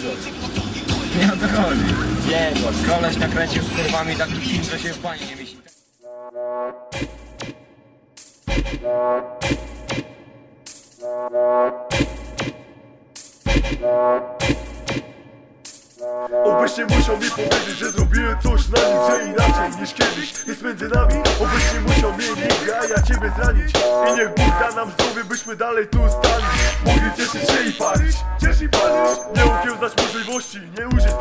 Nie o to chodzi. Nie, bo Koleś nakręcił z kurwami taki film, że się w bani nie mieści. Obyś nie musiał mi powiedzieć, że zrobiłem coś na nic, że inaczej niż kiedyś jest między nami Obyś nie musiał mnie nigdy, a ja ciebie zranić I niech Bóg da nam zdrowie, byśmy dalej tu stali Mogli cieszyć się i palić, ciesz i palić Nie ukiełznać możliwości, nie użyć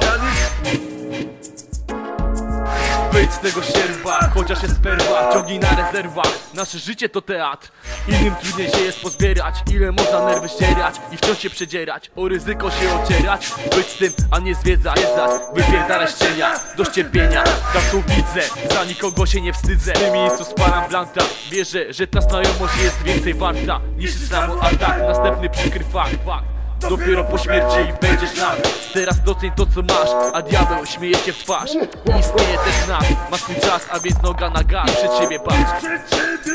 Wyjdź z tego sierwa, chociaż jest perwa Ciągnij na rezerwach, nasze życie to teatr Innym trudniej się jest pozbierać. Ile można nerwy ścierać i wciąż się przedzierać? O ryzyko się ocierać Być z tym, a nie zwiedzać. Wypierdalać cienia Dość cierpienia, tak tu widzę Za nikogo się nie wstydzę. W tym miejscu sparam blanta Wierzę, że ta znajomość jest więcej warta Niż islamu atak. Następny przykry fakt Dopiero po śmierci będziesz nam Teraz doceń to co masz A diabeł śmieje się w twarz. Istnieje też nas Ma swój czas, a więc noga na gaz. Przed siebie patrz.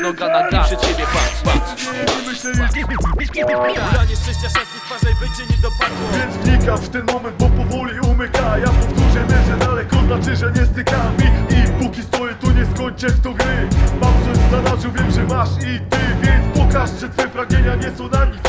Noga na gaz, przed siebie patrz, patrz. Branie szczęścia szans nie stwarzaj, by cię nie dopadło. Więc wnikam w ten moment, bo powoli umyka. Ja powtórzę, że daleko znaczy, że nie stykam I, i póki stoję tu nie skończę w to gry. Mam coś w zanadrzu, wiem, że masz i ty. Więc pokaż, że twoje pragnienia nie są na nic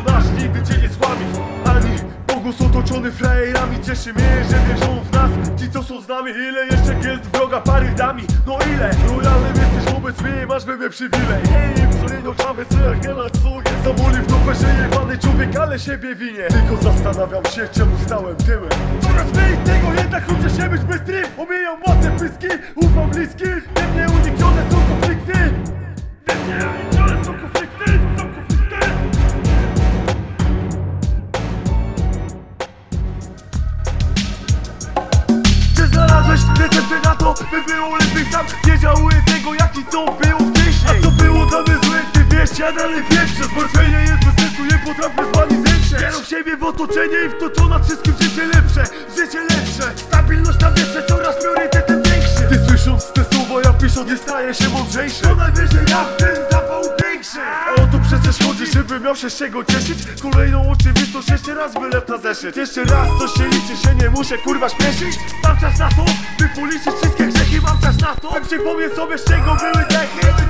wykonasz nigdy cię nie złami. Ani pogłos otoczony frajerami. Cieszy mnie, że wierzą w nas. Ci co są z nami, ile jeszcze jest wroga pary dami No ile, lojalnym jesteś wobec mnie Masz we mnie przywilej. Hej, wzornie oczamy, co jak nie na swoje Zamoli w dupę, że jebany człowiek, ale siebie winie. Tylko zastanawiam się, czemu stałem tyłem. Coraz mniej tego, jednak ludzie się być bystry Omijam mocne pyski, ufam bliskim receptę na to, by było lepiej sam Nie żałuję tego, jak i co było wcześniej. A co było dla mnie złe, ty wiesz, ja dalej pierwsze. Zmartwienie jest bez sensu, nie potrafię z wami zemrzeć Wierzę w siebie w otoczenie i w to, co nad wszystkim życie lepsze. Życie lepsze, stabilność na wietrze, coraz priorytetem większy. Ty słysząc te słowa, ja pisząc, nie staję się mądrzejszy. To najwyżej ja się z czego cieszyć. Kolejną oczywistość jeszcze raz wylew na zeszyt Jeszcze raz to się liczy, się nie muszę kurwa śpieszyć. Mam czas na to, by policzyć wszystkie grzechy Mam czas na to, by przypomnieć sobie z czego były dechy